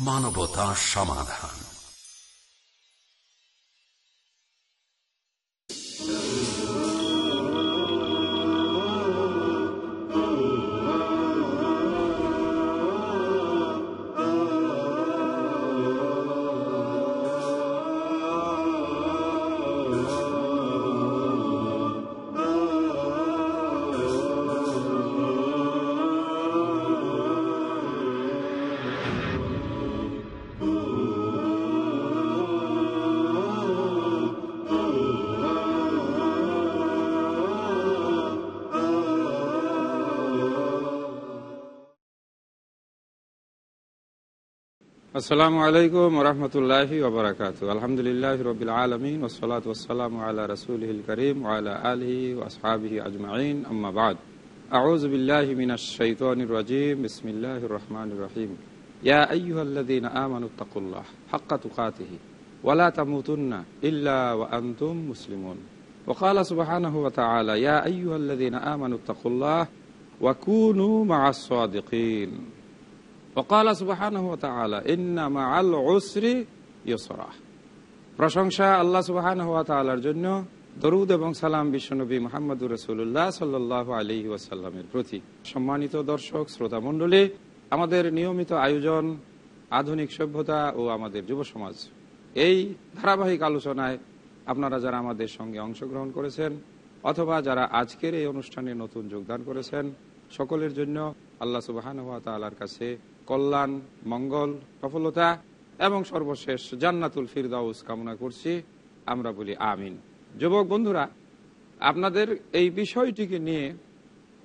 মানবতা সমাধান। আসসালামু আলাইকুম রহমতুল্লাহি ওবরাকাত আলহামদুলিল্লাহ রবিল আলমিন ওসলাত ওসালাম আল্লাহ রসুলহিল করিম আল্লাহ আলহি ওসহাবিহি আজমাইন আম্মাবাদ أعوذ بالله من الشيطان الرجيم بسم الله الرحمن الرحيم يا أيها الذين آمنوا اتقوا الله حق تقاته ولا تموتن إلا وأنتم مسلمون وقال سبحانه وتعالى يا أيها الذين آمنوا اتقوا الله وكونوا مع الصادقين ওকালা সুবাহান প্রশংসা আল্লাহ সুবাহান হওয়া তালার জন্য। দরুদ এবং সালাম বিশ্বনবী মোহাম্মদ রসুল্লাহ সাল্লাহ আলি ওয়াসাল্লামের প্রতি। সম্মানিত দর্শক শ্রোতামণ্ডলী আমাদের নিয়মিত আয়োজন, আধুনিক সভ্যতা ও আমাদের যুব সমাজ। এই ধারাবাহিক আলোচনায় আপনারা যারা আমাদের সঙ্গে অংশগ্রহণ করেছেন অথবা যারা আজকের এই অনুষ্ঠানে নতুন যোগদান করেছেন, সকলের জন্য আল্লাহ সুবাহান হওয়া তালার কাছে কল্যাণ, মঙ্গল সফলতা এবং সর্বশেষ জান্নাতুল ফিরদাউস কামনা করছি। আমরা বলি আমিন। যুবক বন্ধুরা, আপনাদের এই বিষয়টিকে নিয়ে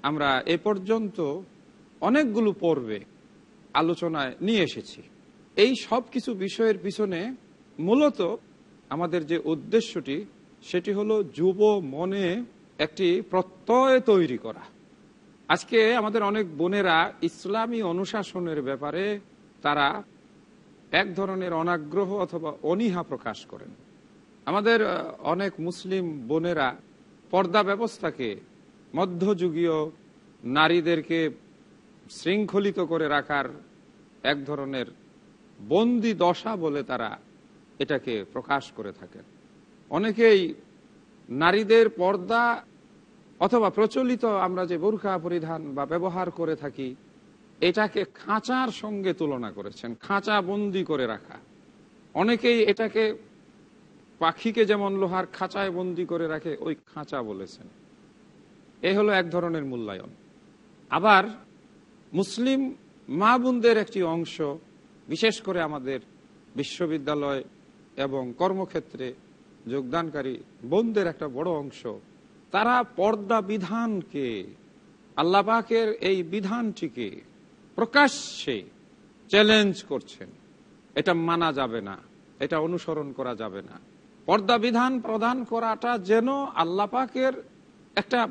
আমরা এ পর্যন্ত অনেকগুলো পর্বে আলোচনায় নিয়ে এসেছি। এই সব কিছু বিষয়ের পিছনে মূলত আমাদের যে উদ্দেশ্যটি, সেটি হলো যুব মনে একটি প্রত্যয় তৈরি করা। আজকে আমাদের অনেক বোনেরা ইসলামী অনুশাসনের ব্যাপারে তারা এক ধরনের অনাগ্রহ অথবা অনীহা প্রকাশ করেন। আমাদের অনেক মুসলিম বোনেরা পর্দা ব্যবস্থাকে মধ্যযুগীয় নারীদেরকে শৃঙ্খলিত করে রাখার এক ধরনের বন্দি দশা বলে তারা এটাকে প্রকাশ করে থাকেন। অনেকেই নারীদের পর্দা অথবা প্রচলিত আমরা যে বোরখা পরিধান বা ব্যবহার করে থাকি, এটাকে খাঁচার সঙ্গে তুলনা করেছেন, খাঁচা বন্দি করে রাখা। অনেকেই এটাকে পাখিকে যেমন লোহার খাঁচায় বন্দি করে রাখে, ওই খাঁচা বলেছেন। এ হলো এক ধরনের মূল্যায়ন। আবার মুসলিম মা বোনদের একটি অংশ, বিশেষ করে আমাদের বিশ্ববিদ্যালয় এবং কর্মক্ষেত্রে যোগদানকারী বোনদের একটা বড় অংশ তারা পর্দা বিধানকে আল্লাপাকের এই বিধানটিকে প্রকাশ্যে চ্যালেঞ্জ করছেন। এটা মানা যাবে না, এটা অনুসরণ করা যাবে না। পর্দা বিধান প্রদান করাটা যেন আল্লাপাকের একটা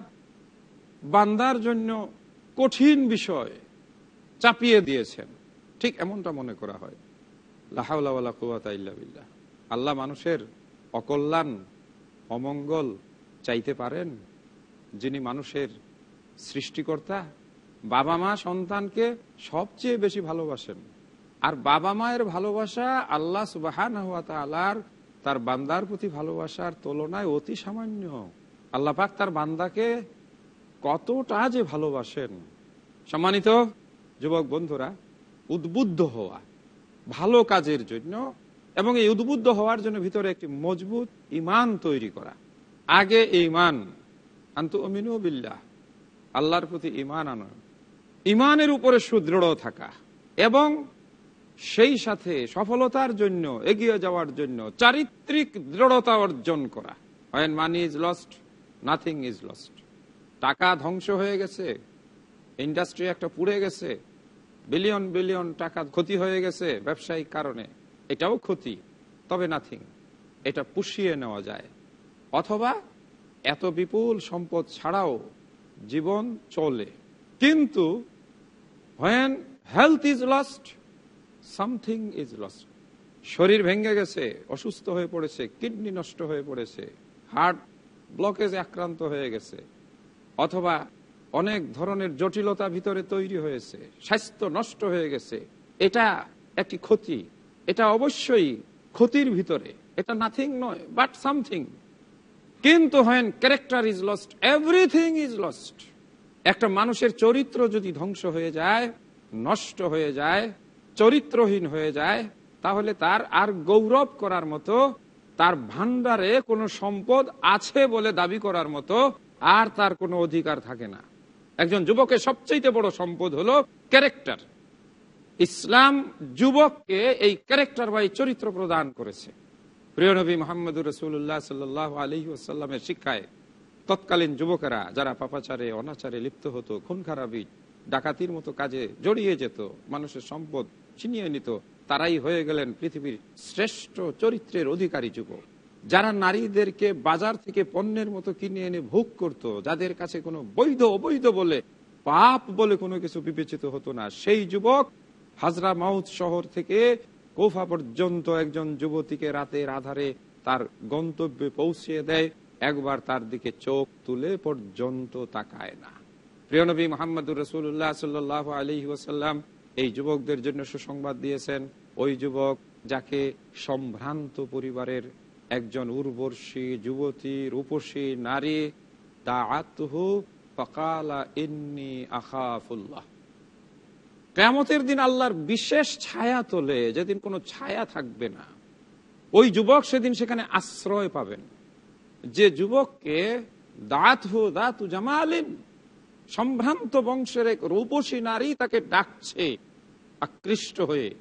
বান্দার জন্য কঠিন বিষয় চাপিয়ে দিয়েছেন। ঠিক এমনটা মনে করা হয়। লাহাউলা কুয়াতা আল্লাহ মানুষের অকল্যাণ, অমঙ্গল চাইতে পারেন, যিনি মানুষের সৃষ্টিকর্তা, বাবা মা সন্তানকে সবচেয়ে বেশি ভালোবাসেন। আর বাবা মায়ের ভালোবাসা আল্লাহ সুবাহান আল্লাহর তার বান্দার প্রতি ভালোবাসার তুলনায় অতি সামান্য। আল্লাহ পাক তার বান্দাকে কতটা যে ভালোবাসেন। সম্মানিত যুবক বন্ধুরা, উদ্বুদ্ধ হওয়া ভালো কাজের জন্য এবং এই উদ্বুদ্ধ হওয়ার জন্য ভিতরে একটি মজবুত ইমান তৈরি করা। আগে ইমান আন্তু অমিনু বিল্লাহ, আল্লাহর প্রতি ইমান আনো। ইমানের উপরে সুদৃঢ় থাকা এবং সেই সাথে সফলতার জন্য, এগিয়ে যাওয়ার জন্য, চারিত্রিক দৃঢ়তা অর্জন করা। হয় money is lost nothing is lost টাকা ধ্বংস হয়ে গেছে ইন্ডাস্ট্রি একটা পুড়ে গেছে বিলিয়ন বিলিয়ন টাকা ক্ষতি হয়ে গেছে ব্যবসায়িক কারণে, এটাও ক্ষতি, তবে নাথিং এটা পুষিয়ে নেওয়া যায়। অথবা এত বিপুল সম্পদ ছাড়াও জীবন চলে। কিন্তু when health is lost something is lost শরীর ভেঙে গেছে, অসুস্থ হয়ে পড়েছে কিডনি নষ্ট হয়ে পড়েছে হার্ট ব্লকেজ আক্রান্ত হয়ে গেছে, অথবা অনেক ধরনের জটিলতা ভিতরে তৈরি হয়েছে, স্বাস্থ্য নষ্ট হয়ে গেছে, এটা একটি ক্ষতি। এটা অবশ্যই ক্ষতির ভিতরে। এটা নাথিং নয় বাট সামথিং কিন্তু when character is lost everything is lost একটা মানুষের চরিত্র যদি ধ্বংস হয়ে যায়, নষ্ট হয়ে যায়, চরিত্রহীন হয়ে যায়, তাহলে তার আর গৌরব করার মতো, তার ভান্ডারে কোনো সম্পদ আছে বলে দাবি করার মতো আর তার কোনো অধিকার থাকে না। একজন যুবকের সবচেয়ে বড় সম্পদ হলো ক্যারেক্টার ইসলাম যুবককে এই ক্যারেক্টার বা এই চরিত্র প্রদান করেছে। প্রিয় নবী মোহাম্মদুর রসুল্লাহ সাল্লাহ আলহি আসাল্লামের শিক্ষায়, তৎকালীন যুবকেরা যারা পাপাচারে, অনাচারে লিপ্ত হতো, খুন খারাপি, ডাকাতির মতো কাজে জড়িয়ে যেত, মানুষের সম্পদ ছিনিয়ে নিত, তারাই হয়ে গেলেন পৃথিবীর শ্রেষ্ঠ চরিত্রের অধিকারী যুবক। যারা নারীদেরকে বাজার থেকে পণ্যের মতো কিনে এনে ভোগ করত, যাদের কাছে কোনো বৈধ, অবৈধ বলে, পাপ বলে কোনো কিছু বিবেচিত হতো না, সেই যুবক হাজরা মাউথ শহর থেকে কোফা পর্যন্ত একজন যুবতীকে রাতের আধারে তার গন্তব্যে পৌঁছে দেয়। একবার তার দিকে চোখ তুলে পর্যন্ত তাকায় না। প্রিয় নবী মোহাম্মদুর রসুল্লাহ সাল্লাহ আলহি ওসাল্লাম এই যুবকদের জন্য সুসংবাদ দিয়েছেন, ওই যুবক যাকে সম্ভ্রান্ত পরিবারের একজন উর্বর্ষী যুবতী, রূপসী নারী তা আতহু ফকালা ইন্নি আখাফুল্লাহ। কেমতের দিন আল্লাহর বিশেষ ছায়া তোলে, যেদিন কোনো ছায়া থাকবে না। ওই যুবক সেদিন সেখানে আশ্রয় পাবেন। যে যুবককে দাঁত হু দাঁতু জামালিন, সম্ভ্রান্ত বংশের এক রূপসী নারী তাকে ডাকছে, আকৃষ্ট হয়ে।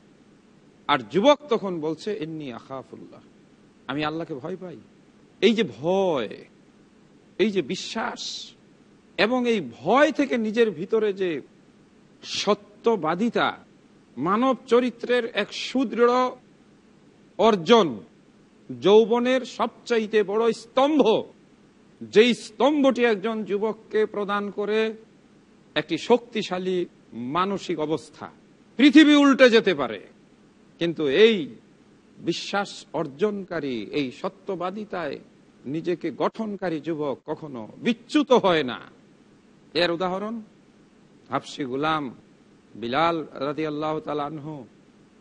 আর যুবক তখন বলছে এমনি আখাফুল্লাহ, আমি আল্লাহকে ভয় পাই। এই যে ভয়, এই যে বিশ্বাস, এবং এই ভয় থেকে নিজের ভিতরে যে সত্যবাদিতা মানব চরিত্রের এক সুদৃঢ় অর্জন, যৌবনের সবচাইতে বড় স্তম্ভ। যেই স্তম্ভটি একজন যুবককে প্রদান করে একটি শক্তিশালী মানসিক অবস্থা। পৃথিবী উল্টে যেতে পারে, কিন্তু এই বিশ্বাস অর্জনকারী, এই সত্যবাদিতায় নিজেকে গঠনকারী যুবক কখনো বিচ্যুত হয় না। এর উদাহরণ হাফসি গুলাম বিলাল রাজি আল্লাহ তালাহ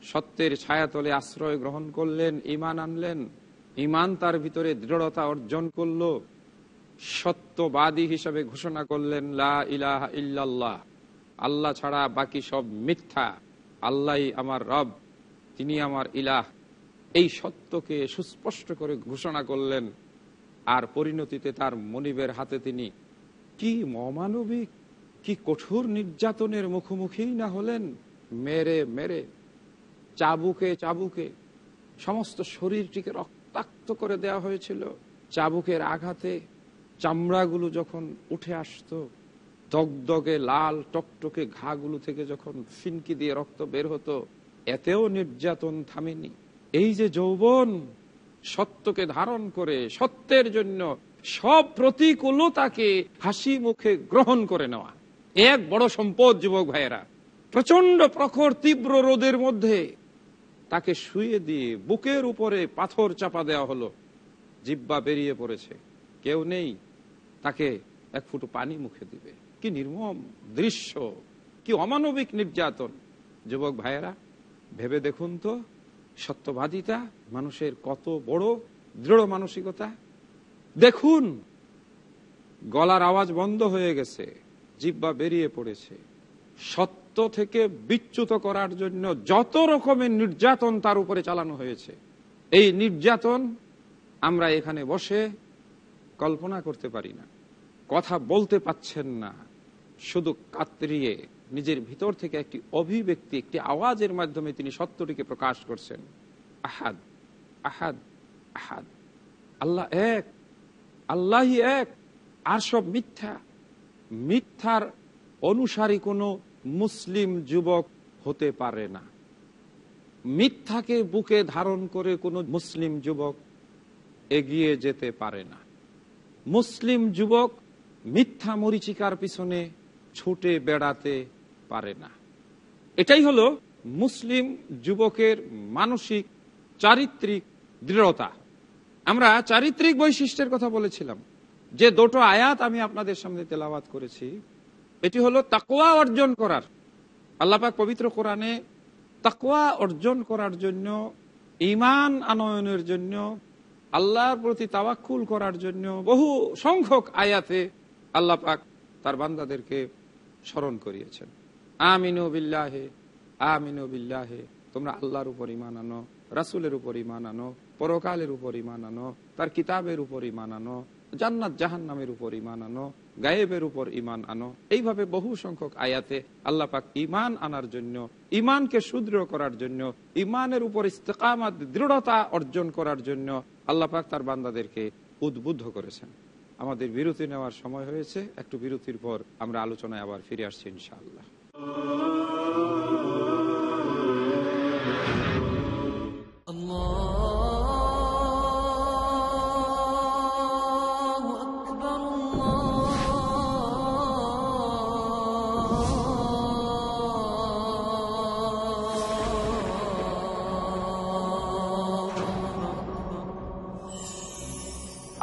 সত্যের ছায়াতলে আশ্রয় গ্রহণ করলেন ইমান আনলেন ইমান তার ভিতরে দৃঢ়তা অর্জন করল, সত্যবাদী হিসাবে ঘোষণা করলেন, লা ইলাহা ইল্লাল্লাহ, আল্লাহ ছাড়া বাকি সব মিথ্যা আল্লাহ আমার রব, তিনি আমার ইলাহ। এই সত্যকে সুস্পষ্ট করে ঘোষণা করলেন, আর পরিণতিতে তার মনিবের হাতে তিনি কি অমানবিক কি কঠোর নির্যাতনের মুখোমুখি না হলেন? মেরে মেরে, চাবুকে চাবুকে। সমস্ত শরীরটিকে রক্তাক্ত করে দেওয়া হয়েছিল। চাবুকের আঘাতে চামড়াগুলো যখন উঠে আসতো, দগদগে লাল টকটকে ঘাগুলো থেকে যখন ফিনকি দিয়ে রক্ত বের হতো, এতেও নির্যাতন থামেনি। এই যে যৌবন সত্যকে ধারণ করে, সত্যের জন্য সব প্রতিকূলতাকে হাসি মুখে গ্রহণ করে নেওয়া। এক বড় সম্পদ, যুবক ভাইয়েরা। প্রচণ্ড প্রখর, তীব্র রোদের মধ্যে তাকে শুয়ে দিয়ে বুকের উপরে পাথর চাপা দেওয়া হলো। জিব্বা বেরিয়ে পড়েছে। কেউ নেই। তাকে এক ফুটো পানি মুখে দিবে। কি নির্মম দৃশ্য, কি অমানবিক নির্যাতন। যুবক ভাইয়েরা, ভেবে দেখুন তো, সত্যবাদিতা মানুষের কত বড় দৃঢ় মানসিকতা। দেখুন, গলার আওয়াজ বন্ধ হয়ে গেছে। জিব্বা বেরিয়ে পড়েছে। সত্য থেকে বিচ্যুত করার জন্য যত রকমের নির্যাতন তার উপরে চালানো হয়েছে। এই নির্যাতন আমরা এখানে বসে কল্পনা করতে পারি না। কথা বলতে পাচ্ছেন না। শুধু কাতরিয়ে নিজের ভিতর থেকে একটি অভিব্যক্তি, একটি আওয়াজের মাধ্যমে তিনি সত্যটিকে প্রকাশ করছেন। আহাদ আহাদ আহাদ। আল্লাহ এক, আল্লাহই এক, আর সব মিথ্যা। মিথ্যার অনুসারী কোনো মুসলিম যুবক হতে পারে না। মিথ্যাকে বুকে ধারণ করে কোনো মুসলিম যুবক এগিয়ে যেতে পারে না। মুসলিম যুবক মিথ্যা মরিচিকার পিছনে ছুটে বেড়াতে পারে না। এটাই হলো মুসলিম যুবকের মানসিক, চারিত্রিক দৃঢ়তা। আমরা চারিত্রিক বৈশিষ্ট্যের কথা বলেছিলাম। যে দুটো আয়াত আমি আপনাদের সামনে তেলাওয়াত করেছি, এটি হলো তাকোয়া অর্জন করার। আল্লাপাক পবিত্র কোরআনে তাকওয়া অর্জন করার জন্য ইমান আনয়নের জন্য, আল্লাহর প্রতি তাওয়াক্কুল করার জন্য বহু সংখ্যক আয়াতে আল্লাহ পাক তার বান্দাদেরকে স্মরণ করিয়েছেন। আমিনু বিল্লাহে আমিনু বিল্লাহে, তোমরা আল্লাহর উপর ইমান আনো, রাসুলের উপর ইমান আনো পরকালের উপর ইমান আনো, তার কিতাবের উপর ইমান আনো, জান্নাত, জাহান্নামের উপর ইমান আনো, গায়েবের উপর ইমান আনো। এইভাবে বহু সংখ্যক আয়াতে আল্লাহ পাক ইমান আনার জন্য ইমানকে সুদৃঢ় করার জন্য ইমানের উপর ইস্তেকামাত, দৃঢ়তা অর্জন করার জন্য আল্লাহ পাক তার বান্দাদেরকে উদ্বুদ্ধ করেছেন। আমাদের বিরতি নেওয়ার সময় হয়েছে, একটু বিরতির পর আমরা আলোচনায় আবার ফিরে আসছি ইনশাআল্লাহ।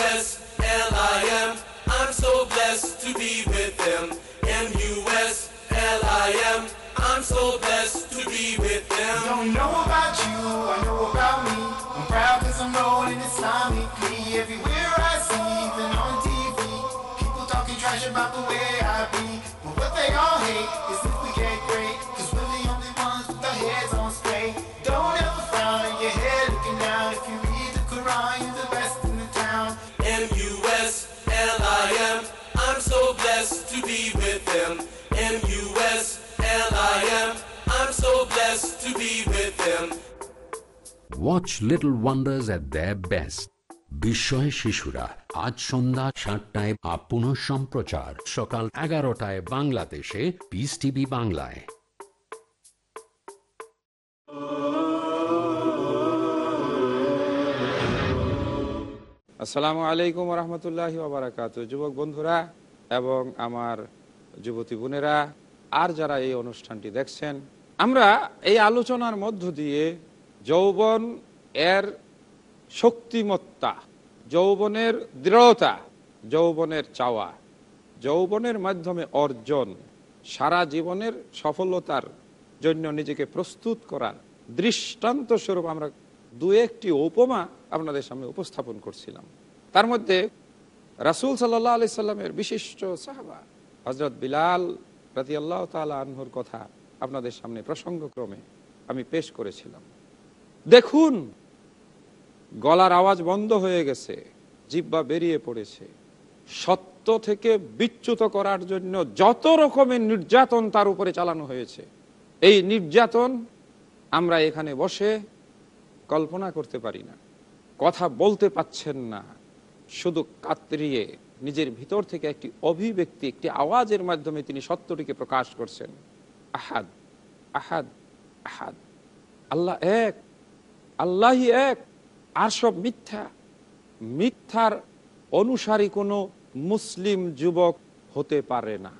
M-U-S-L-I-M. I'm so blessed to be with them. M-U-S-L-I-M. I'm so blessed to be with them. Don't know about you, I know about me. I'm proud cause I'm rolling Islamically. Everywhere I see, even on TV. People talking trash about the way I be. But what they all hate is so blessed to be with them. Watch little wonders at the best বিস্ময় শিশুরা আজ সন্ধ্যা সাতটায় বা পুনঃ সম্প্রচার। সকাল এগারোটায় বাংলাদেশে পিস টিভি বাংলায়। আসসালামু আলাইকুম রহমতুল্লাহ বারাকাত যুবক বন্ধুরা এবং আমার যুবতী বোনেরা আর যারা এই অনুষ্ঠানটি দেখছেন আমরা এই আলোচনার মধ্য দিয়ে যৌবন এর শক্তিমত্তা, যৌবনের দৃঢ়তা, যৌবনের চাওয়া, যৌবনের মাধ্যমে অর্জন, সারা জীবনের সফলতার জন্য নিজেকে প্রস্তুত করার দৃষ্টান্ত স্বরূপ আমরা দু একটি উপমা আপনাদের সামনে উপস্থাপন করছিলাম। তার মধ্যে রাসুল সাল্লাহ আলি সাল্লামের বিশিষ্ট সাহাবা হজরত বিলাল রাতি আল্লাহ আনহুর কথা আপনাদের সামনে প্রসঙ্গক্রমে আমি পেশ করেছিলাম। দেখুন, গলার আওয়াজ বন্ধ হয়ে গেছে জিব্বা বেরিয়ে পড়েছে। সত্য থেকে বিচ্যুত করার জন্য যত রকমের নির্যাতন তার উপরে চালানো হয়েছে, এই নির্যাতন আমরা এখানে বসে কল্পনা করতে পারি না, কথা বলতে পাচ্ছেন না। শুধু কাতরিয়ে নিজের ভিতর থেকে একটি অভিব্যক্তি, একটি আওয়াজের মাধ্যমে তিনি সত্যটিকে প্রকাশ করছেন। আহাদ আহাদ আহাদ। আল্লাহ এক, আল্লাহই এক, আর সব মিথ্যা। মিথ্যার অনুসারী কোনো মুসলিম যুবক হতে পারে না।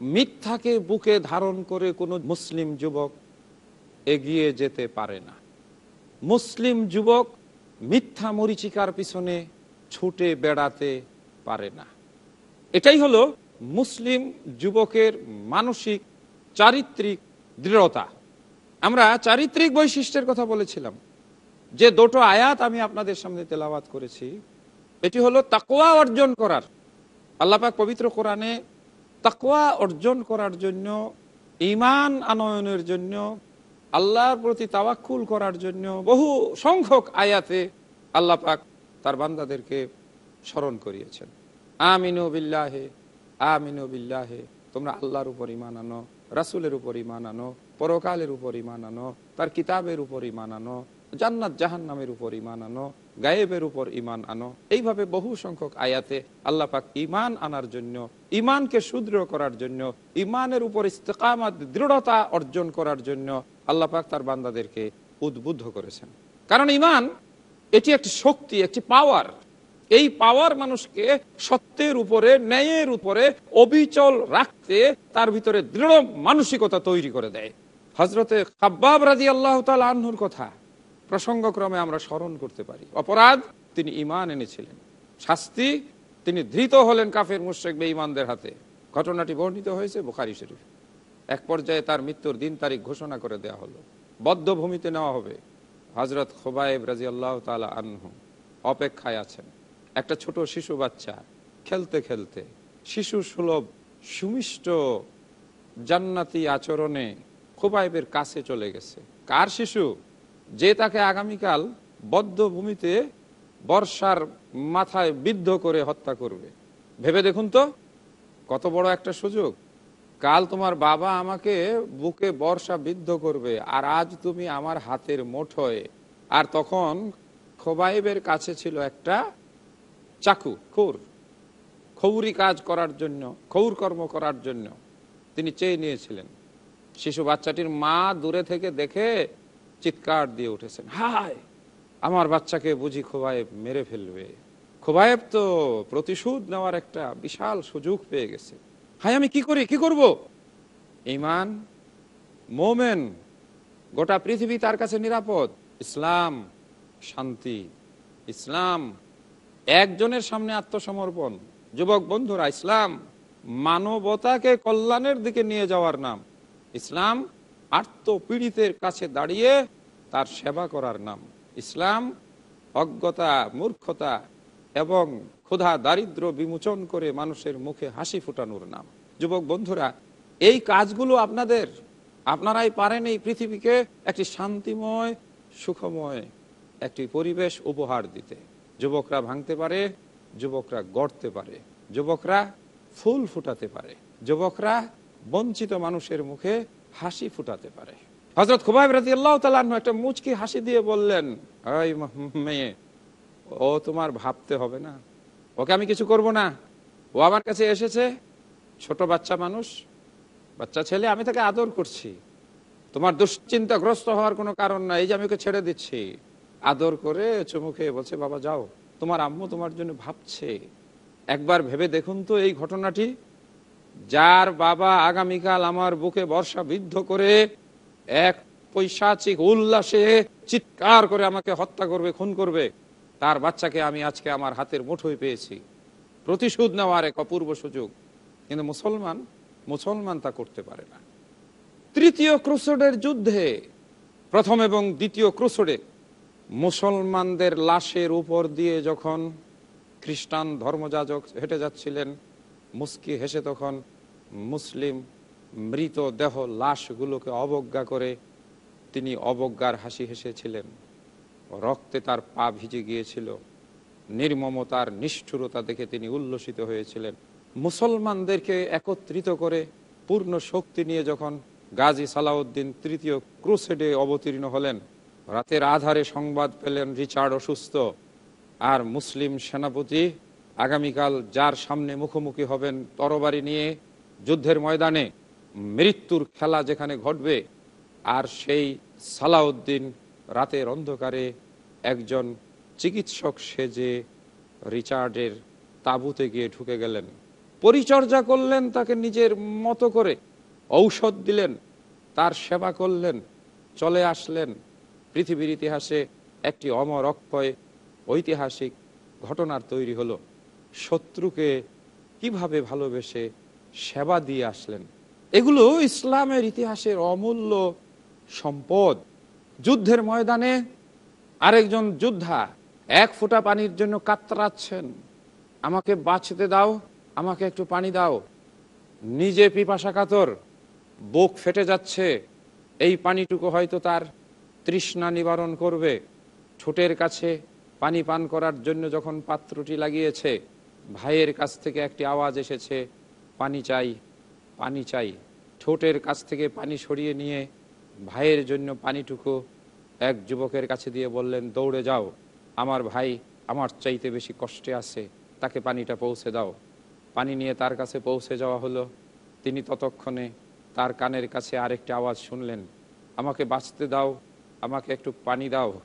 মিথ্যাকে বুকে ধারণ করে কোনো মুসলিম যুবক এগিয়ে যেতে পারে না। মুসলিম যুবক মিথ্যা মরিচিকার পিছনে ছুটে বেড়াতে পারে না। এটাই হলো মুসলিম যুবকের মানসিক চারিত্রিক দৃঢ়তা। আমরা চারিত্রিক বৈশিষ্ট্যের কথা বলেছিলাম। যে দুটো আয়াত আমি আপনাদের সামনে তেলাওয়াত করেছি, এটি হলো তাকোয়া অর্জন করার। আল্লাপাক পবিত্র কোরআনে তাকোয়া অর্জন করার জন্য ইমান আনয়নের জন্য, আল্লাহর প্রতি তাওয়াক্কুল করার জন্য বহু সংখ্যক আয়াতে আল্লাহ পাক তার বান্দাদেরকে স্মরণ করিয়েছেন। আমিনু বিল্লাহে আমিনু বিল্লাহে, তোমরা আল্লাহর উপর ইমান আনো। রাসুলের উপর ইমান আনো, পরকালের উপর ইমান আনো, তার কিতাবের উপর ইমান আনো, জান্নাত, জাহান্নামের উপর ইমান আনো, গায়েবের উপর ইমান আনো। এইভাবে বহু সংখ্যক আয়াতে আল্লাহ পাক ইমান আনার জন্য ইমানকে সুদৃঢ় করার জন্য ইমানের উপর ইস্তেকামাত, দৃঢ়তা অর্জন করার জন্য আল্লাহ পাক তার বান্দাদেরকে উদ্বুদ্ধ করেছেন। কারণ ইমান এটি একটি শক্তি, একটি পাওয়ার এই পাওয়ার মানুষকে সত্যের উপরে, ন্যায়ের উপরে অবিচল রাখতে তার ভিতরে দৃঢ় মানসিকতা তৈরি করে দেয়। হজরতে খাব্বাব রাজি আল্লাহ আহ্নুর কথা প্রসঙ্গক্রমে আমরা স্মরণ করতে পারি। অপরাধ, তিনি ইমান এনেছিলেন। শাস্তি, তিনি ধৃত হলেন কাফের মুশেক বেঈমানদের হাতে। ঘটনাটি বর্ণিত হয়েছে বুখারি শরীফ। এক পর্যায়ে তার মৃত্যুর দিন তারিখ ঘোষণা করে দেওয়া হলো। বদ্ধভূমিতে নেওয়া হবে। হজরত খোবায়েব রাজি আল্লাহ তালা আনহু অপেক্ষায় আছেন। একটা ছোট শিশু বাচ্চা, খেলতে খেলতে। শিশু সুলভ, সুমিষ্ট, জান্নাতি আচরণে খোবাইবের কাছে চলে গেছে। কার শিশু? যে তাকে আগামীকাল বদ্ধভূমিতে বর্ষার মাথায় বিদ্ধ করে হত্যা করবে। ভেবে দেখুন তো, কত বড় একটা সুযোগ। কাল তোমার বাবা আমাকে বুকে বর্ষা বিদ্ধ করবে, আর আজ তুমি আমার হাতের মুঠোয়। আর তখন খোবাইবের কাছে ছিল একটা চাকু খৌর খৌরি কাজ করার জন্য খৌর কর্ম করার জন্য তিনি চেয়ে নিয়েছিলেন। শিশু বাচ্চাটির মা দূরে থেকে দেখে চিৎকার দিয়ে উঠেছেন, হায়, আমার বাচ্চাকে বুঝি খোবায়েব মেরে ফেলবে। খোবায়েব তো প্রতিশোধ নেওয়ার একটা বিশাল সুযোগ পেয়ে গেছে। হাই আমি কি করি, কি করব? ইমান, মোমেন, গোটা পৃথিবী তার কাছে নিরাপদ। ইসলাম, শান্তি। ইসলাম একজনের সামনে আত্মসমর্পণ। যুবক বন্ধুরা, ইসলাম মানবতাকে কল্যাণের দিকে নিয়ে যাওয়ার নাম। ইসলাম আত্মপীড়িতের কাছে দাঁড়িয়ে তার সেবা করার নাম। ইসলাম অজ্ঞতা, মূর্খতা এবং ক্ষুধা, দারিদ্র বিমোচন করে মানুষের মুখে হাসি ফুটানোর নাম। যুবক বন্ধুরা, এই কাজগুলো আপনাদের, আপনারাই পারেন এই পৃথিবীকে একটি শান্তিময়, সুখময় একটি পরিবেশ উপহার দিতে। যুবকরা ভাঙতে পারে, যুবকরা গড়তে পারে। যুবকরা ফুল ফুটাতে পারে। যুবকরা বঞ্চিত মানুষের মুখে হাসি ফুটাতে পারে। হজরত খুবাইব রাজি আল্লাহ তালু একটা মুচকি হাসি দিয়ে বললেন মেয়ে, ও তোমার ভাবতে হবে না। ওকে আমি কিছু করব না। ও আমার কাছে এসেছে, ছোট বাচ্চা মানুষ, বাচ্চা ছেলে, আমি তাকে আদর করছি। তোমার দুশ্চিন্তাগ্রস্ত হওয়ার কোনো কারণ নাই, এই যে আমি ওকে ছেড়ে দিচ্ছি। আদর করে চুমুকে বলছে, বাবা, যাও। তোমার আম্মু তোমার জন্য ভাবছে। একবার ভেবে দেখুন তো এই ঘটনাটি। যার বাবা আগামীকাল আমার বুকে বর্ষা বিদ্ধ করে এক পৈশাচিক উল্লাসে চিৎকার করে আমাকে হত্যা করবে, খুন করবে। তার বাচ্চাকে আমি আজকে আমার হাতের মুঠোয় পেয়েছি। প্রতিশোধ নেওয়ার এক অপূর্ব সুযোগ। কিন্তু মুসলমান মুসলমান তা করতে পারে না। তৃতীয় ক্রুসোডের যুদ্ধে, প্রথম এবং দ্বিতীয় ক্রুসোডে মুসলমানদের লাশের উপর দিয়ে যখন খ্রিস্টান ধর্মযাজক হেঁটে যাচ্ছিলেন, মুস্কি হেসে তখন মুসলিম মৃত দেহ লাশগুলোকে অবজ্ঞা করে তিনি অবজ্ঞার হাসি হেসেছিলেন। রক্তে তার পা ভিজে গিয়েছিল। নির্মমতার নিষ্ঠুরতা দেখে তিনি উল্লসিত হয়েছিলেন। মুসলমানদেরকে একত্রিত করে পূর্ণ শক্তি নিয়ে যখন গাজী সালাউদ্দিন তৃতীয় ক্রুসেডে অবতীর্ণ হলেন রাতের আধারে সংবাদ পেলেন রিচার্ড অসুস্থ আর মুসলিম সেনাপতি। আগামীকাল যার সামনে মুখোমুখি হবেন তরবারি নিয়ে যুদ্ধের ময়দানে মৃত্যুর খেলা যেখানে ঘটবে আর সেই সালাউদ্দিন রাতের অন্ধকারে একজন চিকিৎসক সেজে রিচার্ডের তাঁবুতে গিয়ে ঢুকে গেলেন। পরিচর্যা করলেন, তাকে নিজের মতো করে ঔষধ দিলেন, তার সেবা করলেন, চলে আসলেন। পৃথিবীর ইতিহাসে একটি অমর অক্ষয় ঐতিহাসিক ঘটনার তৈরি হলো। শত্রুকে কীভাবে ভালোবেসে সেবা দিয়ে আসলেন? এগুলো ইসলামের ইতিহাসের অমূল্য সম্পদ। যুদ্ধের ময়দানে আরেকজন যোদ্ধা এক ফোঁটা পানির জন্য কাতরাচ্ছেন। আমাকে বাঁচতে দাও, আমাকে একটু পানি দাও। নিজে পিপাসা কাতর, বুক ফেটে যাচ্ছে। এই পানিটুকু হয়তো তার তৃষ্ণা নিবারণ করবে। ঠোঁটের কাছে পানি পান করার জন্য যখন পাত্রটি লাগিয়েছে, ভাইয়ের কাছ থেকে একটি আওয়াজ এসেছে, পানি চাই পানি চাই। ঠোঁটের কাছ থেকে পানি সরিয়ে নিয়ে ভাইয়ের জন্য পানিটুকু এক যুবকের কাছে দিয়ে বললেন, দৌড়ে যাও। আমার ভাই আমার চাইতে বেশি কষ্টে আছে। তাকে পানিটা পৌঁছে দাও। পানি নিয়ে তার কাছে পৌঁছে যাওয়া হলো। তিনি ততক্ষণে তার কানের কাছে আরেকটি আওয়াজ শুনলেন, আমাকে বাঁচতে দাও আমাকে একটু পানি দাও।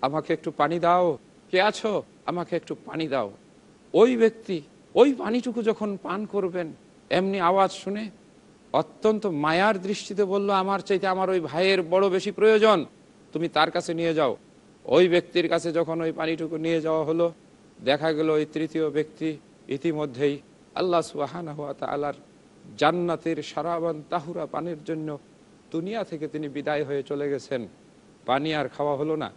আমাকে একটু পানি দাও। কে আছো? আমাকে একটু পানি দাও। ওই ব্যক্তি ওই পানিটুকু যখন পান করবেন, এমনি আওয়াজ শুনে অত্যন্ত মায়ার দৃষ্টিতে বলল, আমার চাইতে আমার ওই ভাইয়ের বড় বেশি প্রয়োজন। তুমি তার কাছে নিয়ে যাও। ওই ব্যক্তির কাছে যখন ওই পানিটুকু নিয়ে যাওয়া হলো, দেখা গেল ওই তৃতীয় ব্যক্তি ইতিমধ্যেই আল্লাহ সুবাহান হাত আলার জান্নাতের সারাবান তাহুরা পানির জন্য দুনিয়া থেকে তিনি বিদায় হয়ে চলে গেছেন। পানি আর খাওয়া হলো না।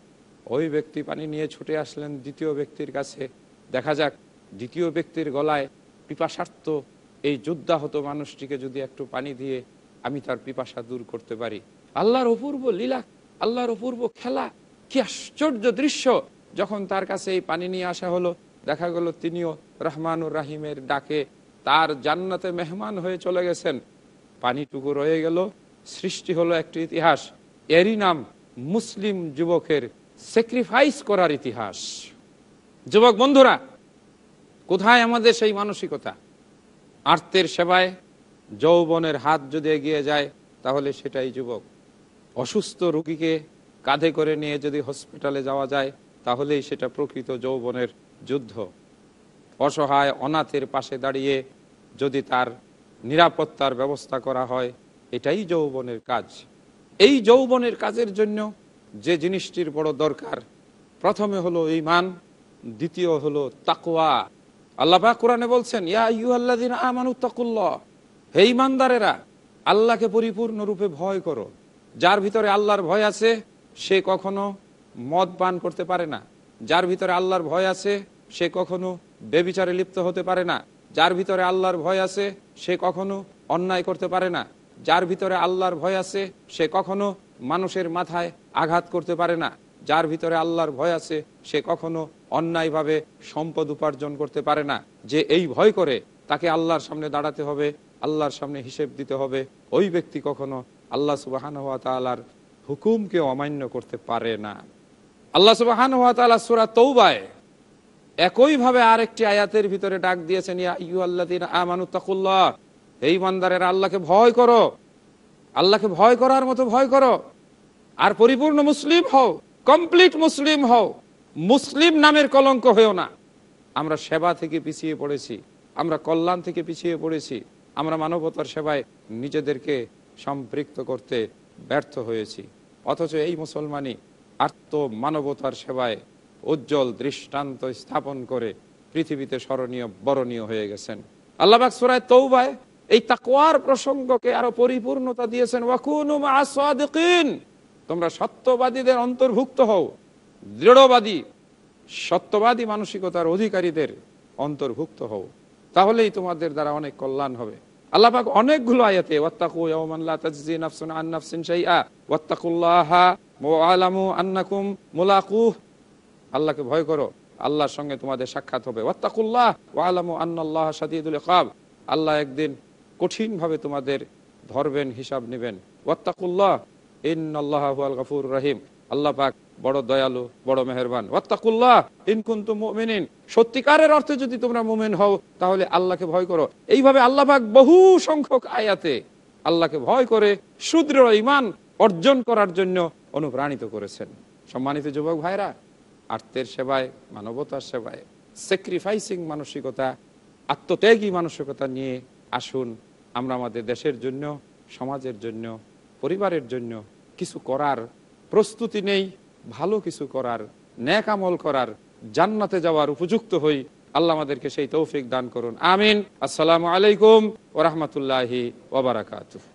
ওই ব্যক্তি পানি নিয়ে ছুটে আসলেন দ্বিতীয় ব্যক্তির কাছে। দেখা যাক দ্বিতীয় ব্যক্তির গলায় পিপাসার্থ এই যুদ্ধাহত মানুষটিকে যদি একটু পানি দিয়ে আমি তার পিপাসা দূর করতে পারি। আল্লাহর অপূর্ব লীলা, আল্লাহর অপূর্ব খেলা, কি আশ্চর্য দৃশ্য! যখন তার কাছে এই পানি নিয়ে আসা হলো, দেখা গেল তিনিও রহমানুর রাহিমের ডাকে তার জান্নাতে মেহমান হয়ে চলে গেছেন। পানিটুকু রয়ে গেল, সৃষ্টি হলো একটি ইতিহাস। এরই নাম মুসলিম যুবকের স্যাক্রিফাইস করার ইতিহাস। যুবক বন্ধুরা, কোথায় আমাদের সেই মানসিকতা? আর্তের সেবায়, যৌবনের হাত যদি এগিয়ে যায়, তাহলে সেটাই যুবক। অসুস্থ রুগীকে কাঁধে করে নিয়ে যদি হসপিটালে যাওয়া যায়, তাহলেই সেটা প্রকৃত যৌবনের যুদ্ধ। অসহায় অনাথের পাশে দাঁড়িয়ে যদি তার নিরাপত্তার ব্যবস্থা করা হয়, এটাই যৌবনের কাজ। এই যৌবনের কাজের জন্য যে জিনিসটির বড় দরকার, প্রথমে হলো ইমান দ্বিতীয় হলো তাকুয়া আল্লাহ কোরআনে বলছেন, ইয়া ইউআল্লাদিন আমানু তাকুল্লাহ, হে ইমানদারেরা আল্লাহকে পরিপূর্ণরূপে ভয় করো। যার ভিতরে আল্লাহর ভয় আছে, সে কখনো মদ পান করতে পারে না। যার ভিতরে আল্লাহর ভয় আছে, সে কখনো বেবিচারে লিপ্ত হতে পারে না। যার ভিতরে আল্লাহর ভয় আছে, সে কখনো অন্যায় করতে পারে না। যার ভিতরে আল্লাহর ভয় আছে, সে কখনো মানুষের মাথায় আঘাত করতে পারে না। যার ভিতরে আল্লাহর ভয় আছে, সে কখনো অন্যায়ভাবে সম্পদ উপার্জন করতে পারে না। যে এই ভয় করে, তাকে আল্লাহর সামনে দাঁড়াতে হবে, আল্লাহর সামনে হিসেব দিতে হবে। ওই ব্যক্তি কখনো আল্লাহ সুবাহান হাত তালার হুকুমকে অমান্য করতে পারে না। আল্লাহ সুবাহান হাত তালা সুরা তৌবায় একইভাবে আরেকটি আয়াতের ভিতরে ডাক দিয়েছেন, ইয়া ইউ আল্লাহ আমানুত্তাকুল্লাহ এই মান্দারের আল্লাহকে ভয় করো। আল্লাহকে ভয় করার মতো ভয় করো। আর পরিপূর্ণ মুসলিম হও, কমপ্লিট মুসলিম হও। মুসলিম নামের কলঙ্ক হয়েও না। আমরা সেবা থেকে পিছিয়ে পড়েছি, আমরা কল্যাণ থেকে পিছিয়ে পড়েছি, আমরা মানবতার সেবায় নিজেদেরকে সম্পৃক্ত করতে ব্যর্থ হয়েছি। অথচ এই মুসলমানই আত্ম মানবতার সেবায় উজ্জ্বল দৃষ্টান্ত স্থাপন করে পৃথিবীতে স্মরণীয়, বরণীয় হয়ে গেছেন। আল্লাহবাক সুরায় তৌবায় এই তাকওয়ার প্রসঙ্গকে আরও পরিপূর্ণতা দিয়েছেন তোমরা সত্যবাদীদের অন্তর্ভুক্ত হও, দৃঢ়বাদী, সত্যবাদী মানসিকতার অধিকারীদের অন্তর্ভুক্ত হও, তাহলেই তোমাদের দ্বারা অনেক কল্যাণ হবে। আল্লাপাক অনেকগুলো আয়াতে আল্লাহকে ভয় করো, আল্লাহর সঙ্গে তোমাদের সাক্ষাৎ হবে আল্লাহ একদিন কঠিনভাবে তোমাদের ধরবেন, হিসাব নেবেন। ওয়াত্তাকুল্লাহ, ইন্নাল্লাহ হুয়াল গফুর রহিম। আল্লাহ পাক বড় দয়ালু, বড় মেহরবান। ওয়াত্তাকুল্লাহ ইনকুন্তু মুমিনিন। সত্যিকারের অর্থে যদি তোমরা মুমিন হও, তাহলে আল্লাহকে ভয় করো। এইভাবে আল্লাহ পাক বহু সংখ্যক আয়াতে আল্লাহকে ভয় করে সুদৃঢ় ইমান অর্জন করার জন্য অনুপ্রাণিত করেছেন। সম্মানিত যুবক ভাইরা আর্তের সেবায়, মানবতার সেবায় স্যাক্রিফাইসিং মানসিকতা, আত্মত্যাগী মানসিকতা নিয়ে আসুন। আমরা আমাদের দেশের জন্য, সমাজের জন্য, পরিবারের জন্য কিছু করার প্রস্তুতি নেই, ভালো কিছু করার, ন্যাক আমল করার, জান্নাতে যাওয়ার উপযুক্ত হই। আল্লাহ আমাদেরকে সেই তৌফিক দান করুন। আমিন। আসসালামু আলাইকুম ওরহমতুল্লাহি ওবরাকাতুহ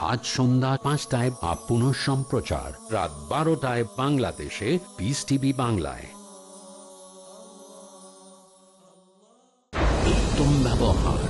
আজ সন্ধ্যা পাঁচটায় বা পুনঃ সম্প্রচার। রাত বারোটায় বাংলাদেশে পিস টিভি বাংলায়। উত্তম ব্যবহার।